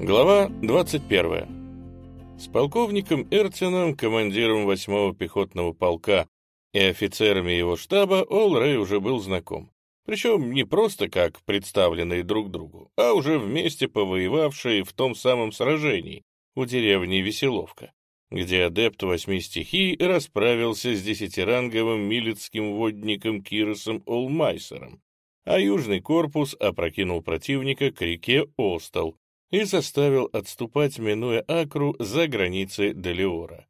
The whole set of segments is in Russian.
Глава 21. С полковником Эртином, командиром 8-го пехотного полка и офицерами его штаба Ол Рэй уже был знаком. Причем не просто как представленные друг другу, а уже вместе повоевавшие в том самом сражении у деревни Веселовка, где адепт восьми стихий расправился с десятиранговым милицким водником Киросом Олмайсером, а южный корпус опрокинул противника к реке Остал, и заставил отступать, минуя Акру, за границы Делиора.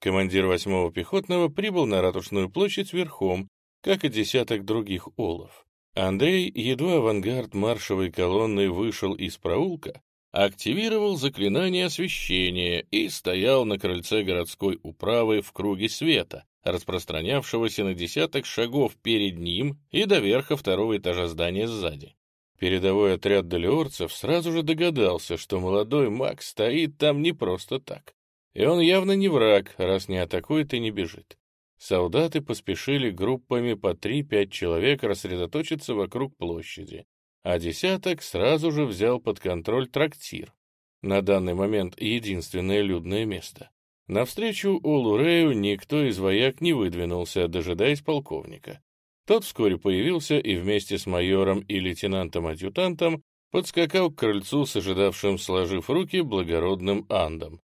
Командир 8-го пехотного прибыл на Ратушную площадь верхом, как и десяток других олов. Андрей, едва авангард маршевой колонны вышел из проулка, активировал заклинание освещения и стоял на крыльце городской управы в круге света, распространявшегося на десяток шагов перед ним и до верха второго этажа здания сзади. Передовой отряд долиорцев сразу же догадался, что молодой маг стоит там не просто так. И он явно не враг, раз не атакует и не бежит. Солдаты поспешили группами по 3-5 человек рассредоточиться вокруг площади, а десяток сразу же взял под контроль трактир. На данный момент единственное людное место. Навстречу Олурею никто из вояк не выдвинулся, дожидаясь полковника. Тот вскоре появился и вместе с майором и лейтенантом-адъютантом подскакал к крыльцу с ожидавшим, сложив руки, благородным Андом.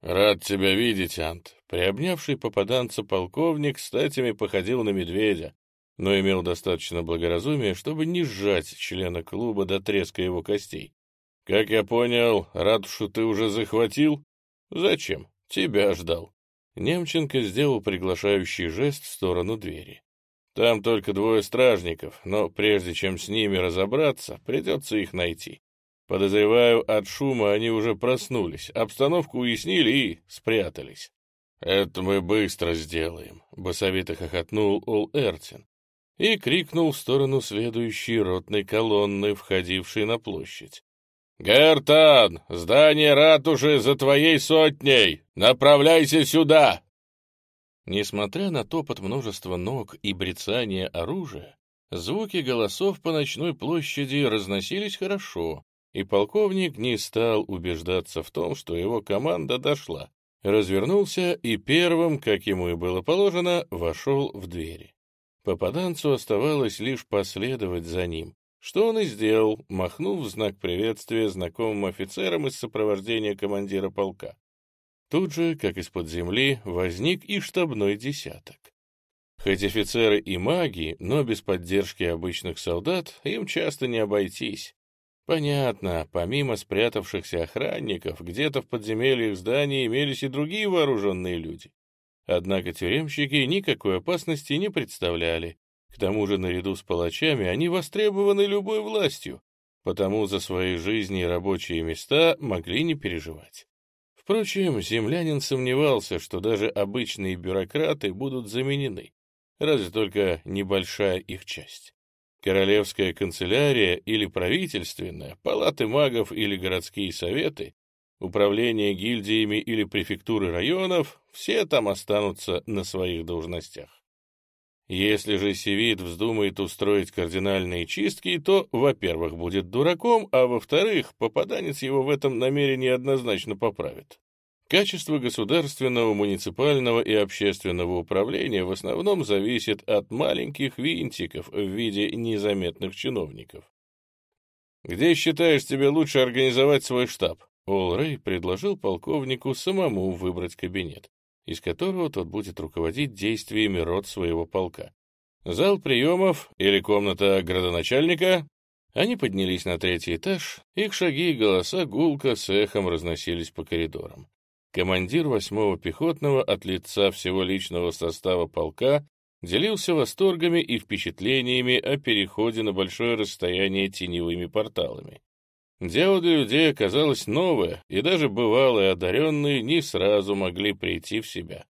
«Рад тебя видеть, Анд!» Приобнявший попаданца полковник статями походил на медведя, но имел достаточно благоразумия, чтобы не сжать члена клуба до треска его костей. «Как я понял, ратушу ты уже захватил?» «Зачем? Тебя ждал». Немченко сделал приглашающий жест в сторону двери. Там только двое стражников, но прежде чем с ними разобраться, придется их найти. Подозреваю, от шума они уже проснулись, обстановку уяснили и спрятались. «Это мы быстро сделаем», — басовито хохотнул Ол Эртин и крикнул в сторону следующей ротной колонны, входившей на площадь. «Гертан, здание ратуши за твоей сотней! Направляйся сюда!» Несмотря на топот множества ног и брецание оружия, звуки голосов по ночной площади разносились хорошо, и полковник не стал убеждаться в том, что его команда дошла. Развернулся и первым, как ему и было положено, вошел в двери. Попаданцу оставалось лишь последовать за ним, что он и сделал, махнув в знак приветствия знакомым офицерам из сопровождения командира полка. Тут же, как из-под земли, возник и штабной десяток. Хоть офицеры и маги, но без поддержки обычных солдат им часто не обойтись. Понятно, помимо спрятавшихся охранников, где-то в подземельях здания имелись и другие вооруженные люди. Однако тюремщики никакой опасности не представляли. К тому же, наряду с палачами, они востребованы любой властью, потому за свои жизни и рабочие места могли не переживать. Впрочем, землянин сомневался, что даже обычные бюрократы будут заменены, разве только небольшая их часть. Королевская канцелярия или правительственная, палаты магов или городские советы, управление гильдиями или префектуры районов — все там останутся на своих должностях. Если же Севит вздумает устроить кардинальные чистки, то, во-первых, будет дураком, а во-вторых, попаданец его в этом намерении однозначно поправит. Качество государственного, муниципального и общественного управления в основном зависит от маленьких винтиков в виде незаметных чиновников. «Где считаешь тебе лучше организовать свой штаб?» Ол Рэй предложил полковнику самому выбрать кабинет из которого тот будет руководить действиями рот своего полка. Зал приемов или комната градоначальника? Они поднялись на третий этаж, их шаги и голоса гулко с эхом разносились по коридорам. Командир восьмого пехотного от лица всего личного состава полка делился восторгами и впечатлениями о переходе на большое расстояние теневыми порталами. Дело для людей оказалось новое, и даже бывалые одаренные не сразу могли прийти в себя.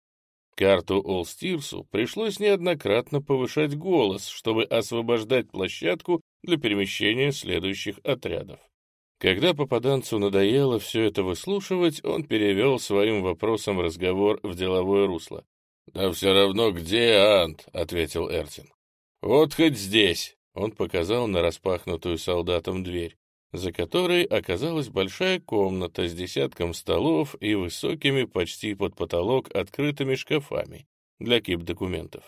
Карту Олстирсу пришлось неоднократно повышать голос, чтобы освобождать площадку для перемещения следующих отрядов. Когда попаданцу надоело все это выслушивать, он перевел своим вопросом разговор в деловое русло. «Да все равно где Ант?» — ответил Эртин. «Вот хоть здесь!» — он показал на распахнутую солдатом дверь. За которой оказалась большая комната с десятком столов и высокими почти под потолок открытыми шкафами для кип документов.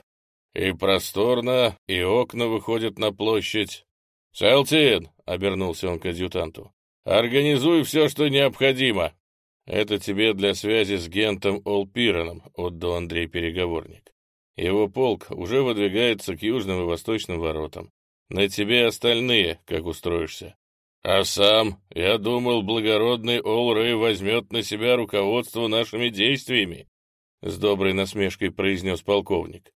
И просторно, и окна выходят на площадь. «Селтин!» — обернулся он к адъютанту. «Организуй все, что необходимо!» «Это тебе для связи с Гентом Олпираном», — отдал Андрей переговорник. «Его полк уже выдвигается к южным и восточным воротам. На тебе остальные, как устроишься. А сам, я думал, благородный Олрей возьмет на себя руководство нашими действиями», — с доброй насмешкой произнес полковник.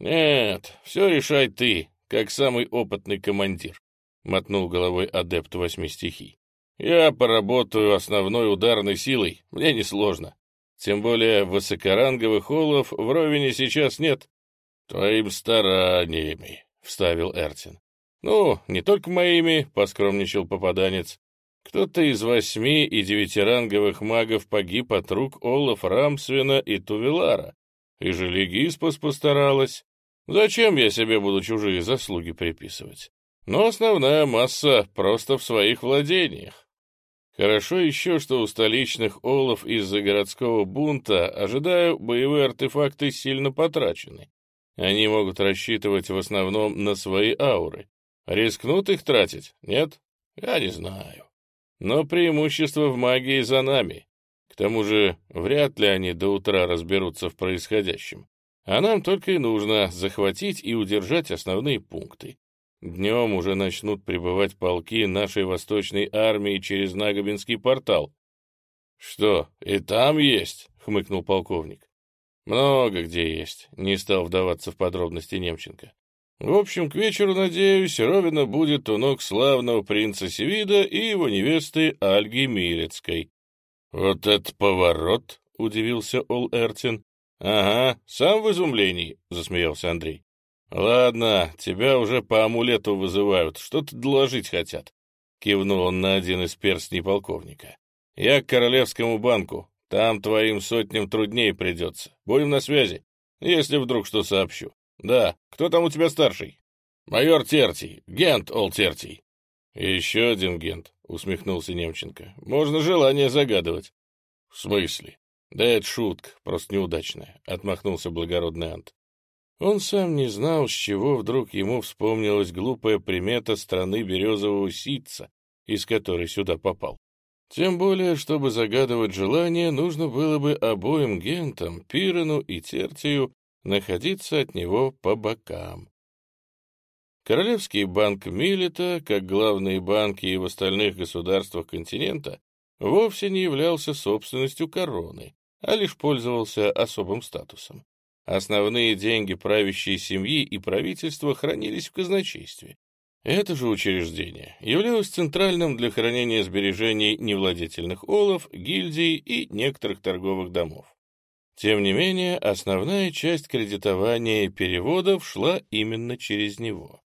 «Нет, все решай ты, как самый опытный командир», — мотнул головой адепт восьми стихий. «Я поработаю основной ударной силой, мне несложно. Тем более высокоранговых олов в Ровине сейчас нет». «Твоим стараниями», — вставил Эртин. «Ну, не только моими», — поскромничал попаданец. «Кто-то из восьми и девятиранговых магов погиб от рук Олаф Рамсвина и Тувелара, и же Легиспас постаралась. Зачем я себе буду чужие заслуги приписывать? Но основная масса просто в своих владениях. Хорошо еще, что у столичных олов из-за городского бунта, ожидаю, боевые артефакты сильно потрачены. Они могут рассчитывать в основном на свои ауры. Рискнут их тратить? Нет? Я не знаю. Но преимущество в магии за нами. К тому же, вряд ли они до утра разберутся в происходящем. А нам только и нужно захватить и удержать основные пункты. Днем уже начнут прибывать полки нашей восточной армии через Нагобинский портал. — Что, и там есть? — хмыкнул полковник. — Много где есть, — не стал вдаваться в подробности Немченко. В общем, к вечеру, надеюсь, Ровина будет у ног славного принца Севида и его невесты Альги Милецкой. — Вот это поворот! — удивился Ол Эртин. — Ага, сам в изумлении, — засмеялся Андрей. — Ладно, тебя уже по амулету вызывают, что-то доложить хотят. Кивнул он на один из перстней полковника. — Я к Королевскому банку. Там твоим сотням труднее придется. Будем на связи, если вдруг что сообщу. Да, кто там у тебя старший? Майор Тертий, Гент Ол Тертий. Еще один Гент, усмехнулся Немченко. Можно желание загадывать. В смысле? Да это шутка, просто неудачная, отмахнулся благородный Ант. Он сам не знал, с чего вдруг ему вспомнилась глупая примета страны березового ситца, из которой сюда попал. Тем более, чтобы загадывать желание, нужно было бы обоим гентам, Пирану и Тертию, находиться от него по бокам. Королевский банк Милета, как главные банки и в остальных государствах континента, вовсе не являлся собственностью короны, а лишь пользовался особым статусом. Основные деньги правящей семьи и правительства хранились в казначействе. Это же учреждение являлось центральным для хранения сбережений невладетельных олов, гильдий и некоторых торговых домов. Тем не менее, основная часть кредитования и переводов шла именно через него.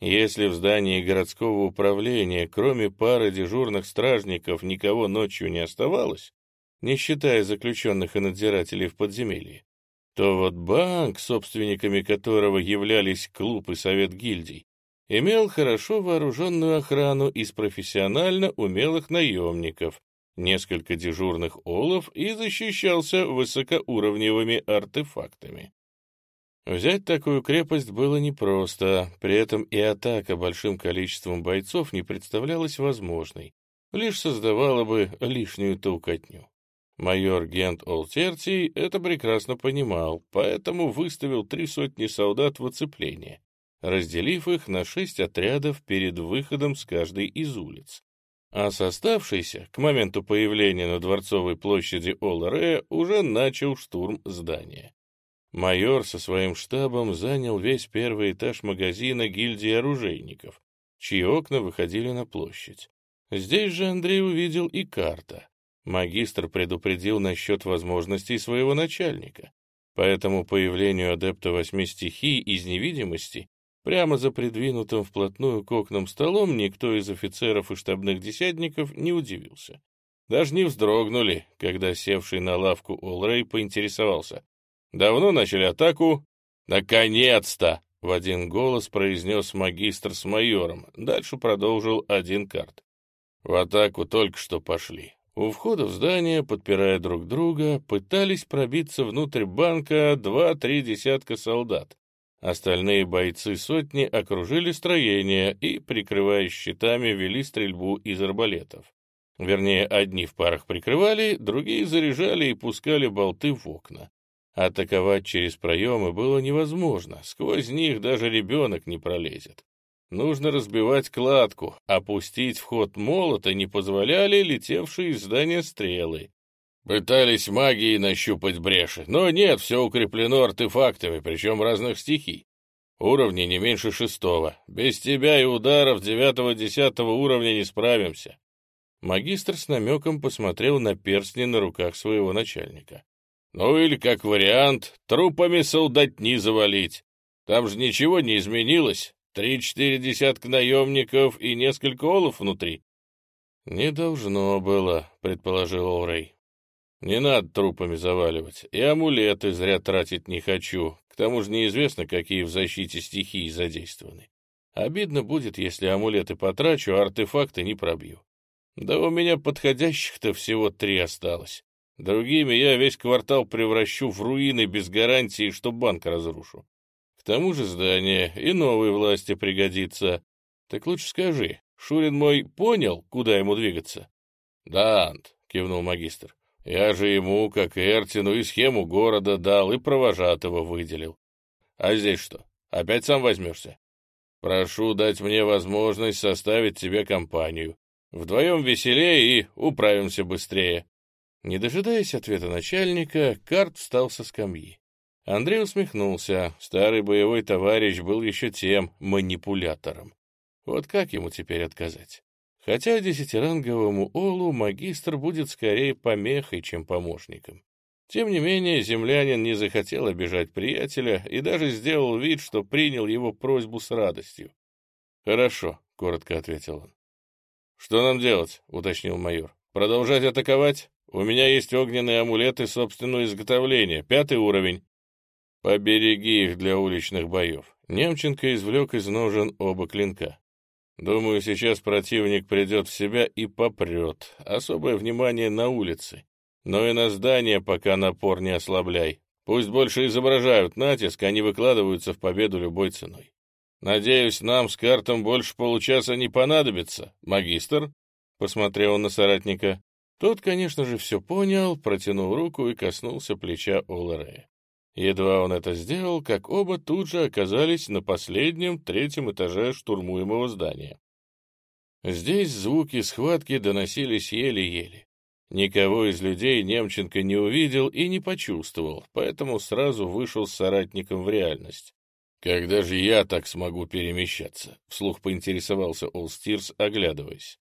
Если в здании городского управления, кроме пары дежурных стражников, никого ночью не оставалось, не считая заключенных и надзирателей в подземелье, то вот банк, собственниками которого являлись клуб и совет гильдий, имел хорошо вооруженную охрану из профессионально умелых наемников, несколько дежурных олов и защищался высокоуровневыми артефактами. Взять такую крепость было непросто, при этом и атака большим количеством бойцов не представлялась возможной, лишь создавала бы лишнюю толкотню. Майор Гент Олтертий это прекрасно понимал, поэтому выставил три сотни солдат в оцепление, разделив их на шесть отрядов перед выходом с каждой из улиц, а с оставшейся, к моменту появления на Дворцовой площади Оларея, уже начал штурм здания. Майор со своим штабом занял весь первый этаж магазина гильдии оружейников, чьи окна выходили на площадь. Здесь же Андрей увидел и карта. Магистр предупредил насчет возможностей своего начальника, поэтому появлению адепта восьми стихий из невидимости Прямо за придвинутым вплотную к окнам столом никто из офицеров и штабных десятников не удивился. Даже не вздрогнули, когда севший на лавку Олрей поинтересовался. «Давно начали атаку?» «Наконец-то!» — в один голос произнес магистр с майором. Дальше продолжил один карт. В атаку только что пошли. У входа в здание, подпирая друг друга, пытались пробиться внутрь банка два-три десятка солдат. Остальные бойцы сотни окружили строение и, прикрываясь щитами, вели стрельбу из арбалетов. Вернее, одни в парах прикрывали, другие заряжали и пускали болты в окна. Атаковать через проемы было невозможно, сквозь них даже ребенок не пролезет. Нужно разбивать кладку, опустить вход молота не позволяли летевшие из здания стрелы. Пытались магией нащупать бреши, но нет, все укреплено артефактами, причем разных стихий. Уровни не меньше шестого. Без тебя и ударов девятого-десятого уровня не справимся. Магистр с намеком посмотрел на перстни на руках своего начальника. Ну или, как вариант, трупами солдатни завалить. Там же ничего не изменилось. Три-четыре десятка наемников и несколько олов внутри. «Не должно было», — предположил Олрей. «Не надо трупами заваливать. И амулеты зря тратить не хочу. К тому же неизвестно, какие в защите стихии задействованы. Обидно будет, если амулеты потрачу, а артефакты не пробью. Да у меня подходящих-то всего три осталось. Другими я весь квартал превращу в руины без гарантии, что банк разрушу. К тому же здание и новой власти пригодится. Так лучше скажи, Шурин мой понял, куда ему двигаться? — Да, Ант, — кивнул магистр. — Я же ему, как Эртину, и схему города дал, и провожатого выделил. А здесь что, опять сам возьмешься? Прошу дать мне возможность составить тебе компанию. Вдвоем веселее и управимся быстрее. Не дожидаясь ответа начальника, Карт встал со скамьи. Андрей усмехнулся. Старый боевой товарищ был еще тем манипулятором. Вот как ему теперь отказать? Хотя десятиранговому Олу магистр будет скорее помехой, чем помощником. Тем не менее, землянин не захотел обижать приятеля и даже сделал вид, что принял его просьбу с радостью. «Хорошо», — коротко ответил он. «Что нам делать?» — уточнил майор. «Продолжать атаковать? У меня есть огненные амулеты собственного изготовления, пятый уровень. Побереги их для уличных боев. Немченко извлек из ножен оба клинка. Думаю, сейчас противник придет в себя и попрет. Особое внимание на улице. Но и на здание пока напор не ослабляй. Пусть больше изображают натиск, они выкладываются в победу любой ценой. Надеюсь, нам с картом больше получаса не понадобится, магистр?» Посмотрел он на соратника. Тот, конечно же, все понял, протянул руку и коснулся плеча Оларея. Едва он это сделал, как оба тут же оказались на последнем, третьем этаже штурмуемого здания. Здесь звуки схватки доносились еле-еле. Никого из людей Немченко не увидел и не почувствовал, поэтому сразу вышел с соратником в реальность. «Когда же я так смогу перемещаться?» — вслух поинтересовался Олстирс, оглядываясь.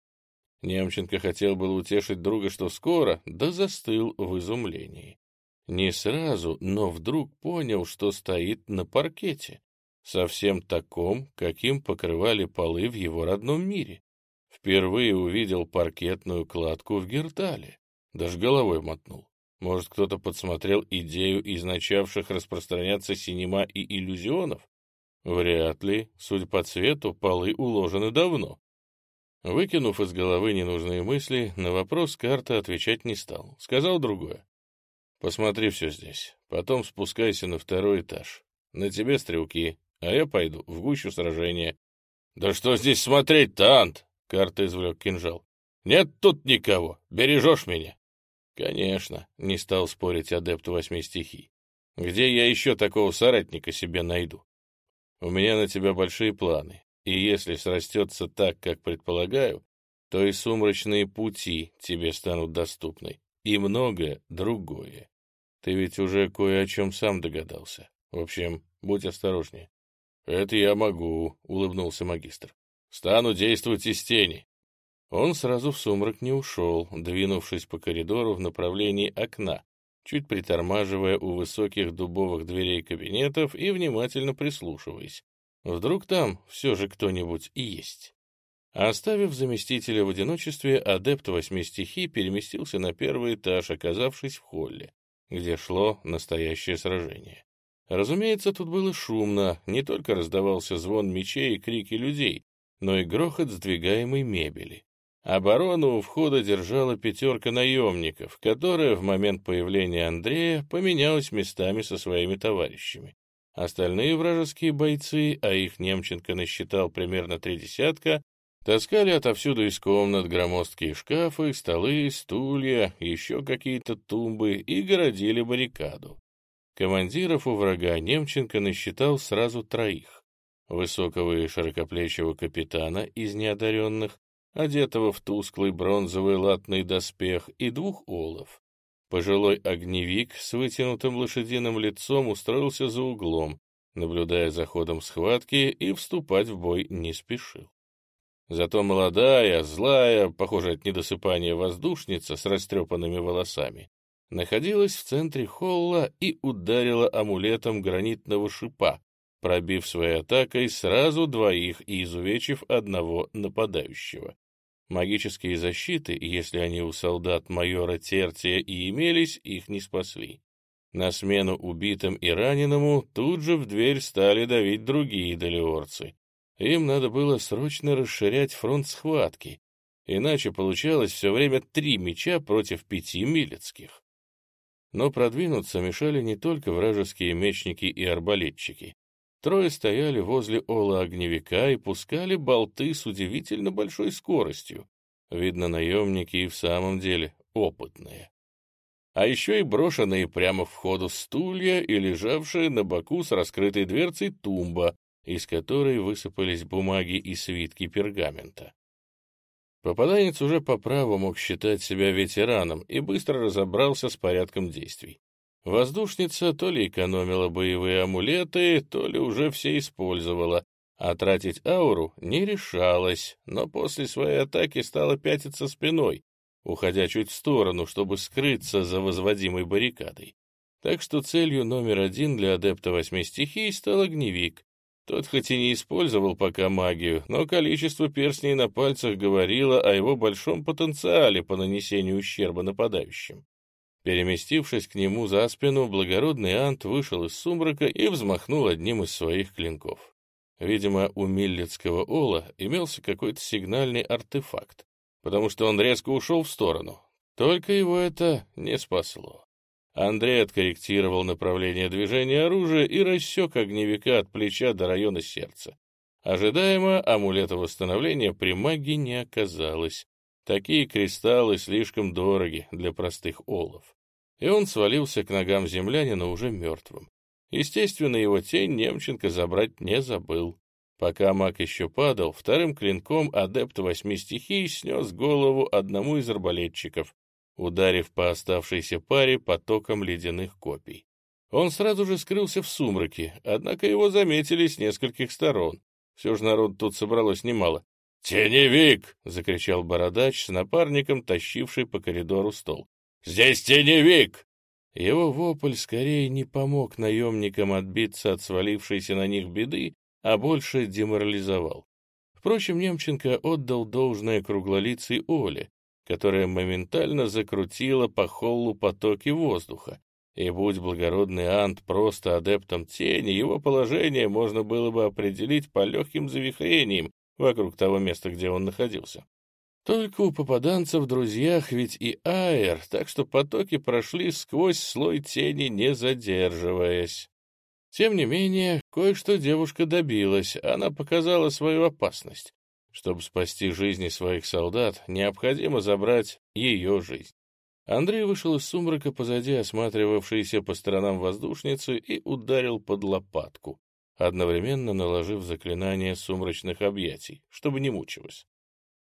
Немченко хотел было утешить друга, что скоро, да застыл в изумлении. Не сразу, но вдруг понял, что стоит на паркете, совсем таком, каким покрывали полы в его родном мире. Впервые увидел паркетную кладку в Гертале, даже головой мотнул. Может, кто-то подсмотрел идею из начавших распространяться синема и иллюзионов? Вряд ли, судя по цвету, полы уложены давно. Выкинув из головы ненужные мысли, на вопрос карта отвечать не стал. Сказал другое. Посмотри все здесь. Потом спускайся на второй этаж. На тебе стрелки, а я пойду в гущу сражения. Да что здесь смотреть, Тант? Карта извлек кинжал. Нет тут никого. Бережешь меня? Конечно, не стал спорить адепт восьми стихий. Где я еще такого соратника себе найду? У меня на тебя большие планы, и если срастется так, как предполагаю, то и сумрачные пути тебе станут доступны и многое другое. Ты ведь уже кое о чем сам догадался. В общем, будь осторожнее. — Это я могу, — улыбнулся магистр. — Стану действовать из тени. Он сразу в сумрак не ушел, двинувшись по коридору в направлении окна, чуть притормаживая у высоких дубовых дверей кабинетов и внимательно прислушиваясь. Вдруг там все же кто-нибудь и есть. Оставив заместителя в одиночестве, адепт восьми стихий переместился на первый этаж, оказавшись в холле, где шло настоящее сражение. Разумеется, тут было шумно, не только раздавался звон мечей и крики людей, но и грохот сдвигаемой мебели. Оборону у входа держала пятерка наемников, которая в момент появления Андрея поменялась местами со своими товарищами. Остальные вражеские бойцы, а их Немченко насчитал примерно три десятка, таскали отовсюду из комнат громоздкие шкафы, столы, стулья, еще какие-то тумбы и городили баррикаду. Командиров у врага Немченко насчитал сразу троих. Высокого и широкоплечего капитана из неодаренных, одетого в тусклый бронзовый латный доспех, и двух олов. Пожилой огневик с вытянутым лошадиным лицом устроился за углом, наблюдая за ходом схватки и вступать в бой не спешил. Зато молодая, злая, похоже от недосыпания воздушница с растрепанными волосами, находилась в центре холла и ударила амулетом гранитного шипа, пробив своей атакой сразу двоих и изувечив одного нападающего. Магические защиты, если они у солдат майора Тертия и имелись, их не спасли. На смену убитым и раненому тут же в дверь стали давить другие долиорцы. Им надо было срочно расширять фронт схватки, иначе получалось все время три меча против пяти милецких. Но продвинуться мешали не только вражеские мечники и арбалетчики. Трое стояли возле ола огневика и пускали болты с удивительно большой скоростью. Видно, наемники и в самом деле опытные. А еще и брошенные прямо в входу стулья и лежавшие на боку с раскрытой дверцей тумба, из которой высыпались бумаги и свитки пергамента. Попаданец уже по праву мог считать себя ветераном и быстро разобрался с порядком действий. Воздушница то ли экономила боевые амулеты, то ли уже все использовала, а тратить ауру не решалась, но после своей атаки стала пятиться спиной, уходя чуть в сторону, чтобы скрыться за возводимой баррикадой. Так что целью номер один для адепта восьми стихий стал огневик. Тот хоть и не использовал пока магию, но количество перстней на пальцах говорило о его большом потенциале по нанесению ущерба нападающим. Переместившись к нему за спину, благородный Ант вышел из сумрака и взмахнул одним из своих клинков. Видимо, у Миллетского Ола имелся какой-то сигнальный артефакт, потому что он резко ушел в сторону. Только его это не спасло. Андрей откорректировал направление движения оружия и рассек огневика от плеча до района сердца. Ожидаемо амулета восстановления при магии не оказалось. Такие кристаллы слишком дороги для простых олов и он свалился к ногам землянина уже мертвым. Естественно, его тень Немченко забрать не забыл. Пока маг еще падал, вторым клинком адепт восьми стихий снес голову одному из арбалетчиков, ударив по оставшейся паре потоком ледяных копий. Он сразу же скрылся в сумраке, однако его заметили с нескольких сторон. Все же народ тут собралось немало. «Теневик!» — закричал бородач с напарником, тащивший по коридору стол. Здесь теневик!» Его вопль скорее не помог наемникам отбиться от свалившейся на них беды, а больше деморализовал. Впрочем, Немченко отдал должное круглолицей Оле, которая моментально закрутила по холлу потоки воздуха. И будь благородный Ант просто адептом тени, его положение можно было бы определить по легким завихрениям вокруг того места, где он находился. Только у попаданцев в друзьях ведь и аэр, так что потоки прошли сквозь слой тени, не задерживаясь. Тем не менее, кое-что девушка добилась, она показала свою опасность. Чтобы спасти жизни своих солдат, необходимо забрать ее жизнь. Андрей вышел из сумрака позади осматривавшейся по сторонам воздушницы и ударил под лопатку, одновременно наложив заклинание сумрачных объятий, чтобы не мучилась.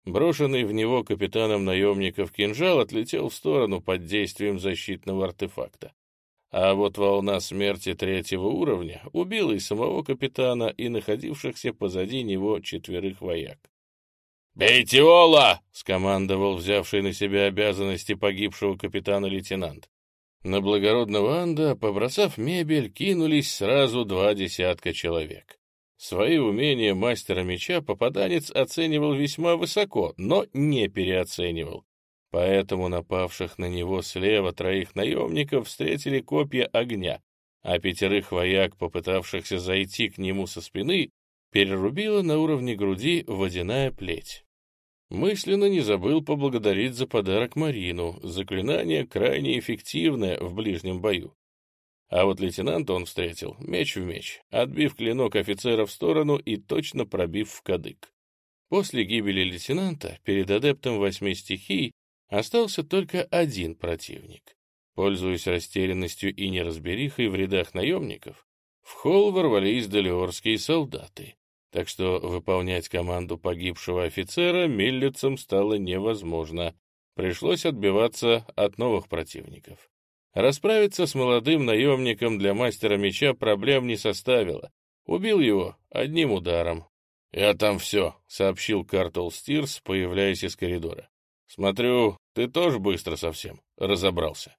Брошенный в него капитаном наемников кинжал отлетел в сторону под действием защитного артефакта. А вот волна смерти третьего уровня убила и самого капитана, и находившихся позади него четверых вояк. «Бейте Ола!» — скомандовал взявший на себя обязанности погибшего капитана лейтенант. На благородного Анда, побросав мебель, кинулись сразу два десятка человек. Свои умения мастера меча попаданец оценивал весьма высоко, но не переоценивал. Поэтому напавших на него слева троих наемников встретили копья огня, а пятерых вояк, попытавшихся зайти к нему со спины, перерубила на уровне груди водяная плеть. Мысленно не забыл поблагодарить за подарок Марину. Заклинание крайне эффективное в ближнем бою. А вот лейтенанта он встретил меч в меч, отбив клинок офицера в сторону и точно пробив в кадык. После гибели лейтенанта перед адептом восьми стихий остался только один противник. Пользуясь растерянностью и неразберихой в рядах наемников, в холл ворвались долиорские солдаты, так что выполнять команду погибшего офицера миллицам стало невозможно. Пришлось отбиваться от новых противников. Расправиться с молодым наемником для мастера меча проблем не составило. Убил его одним ударом. «Я там все», — сообщил Картл Стирс, появляясь из коридора. «Смотрю, ты тоже быстро совсем разобрался».